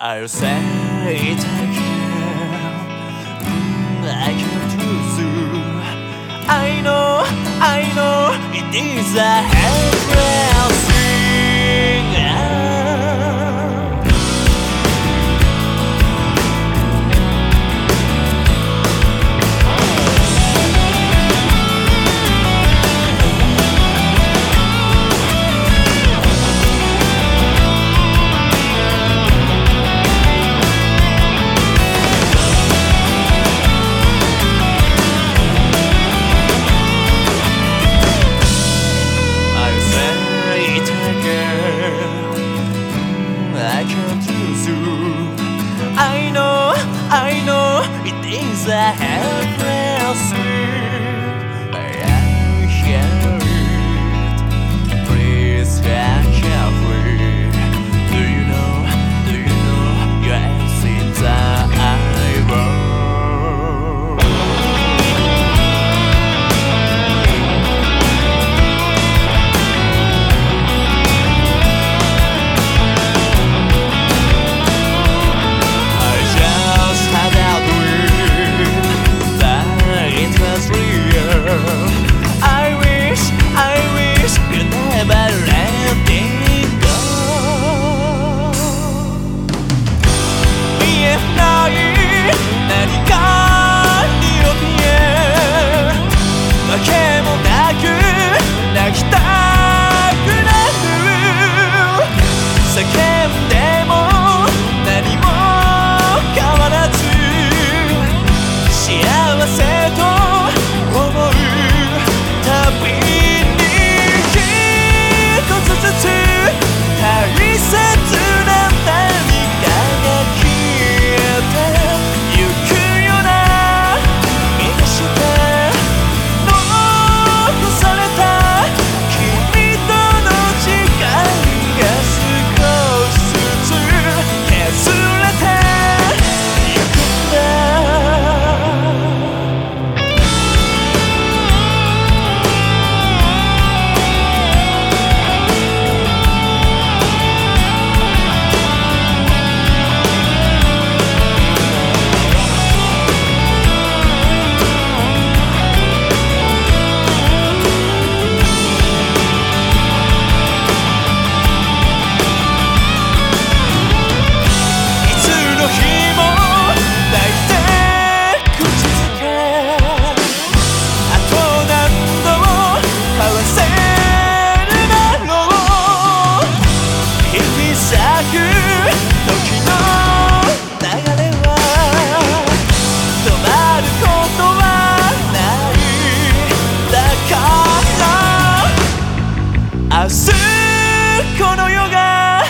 I'll say it again. I can do so. I know, I know, it is a heartbreak. a helpless. Please back up. す。この世が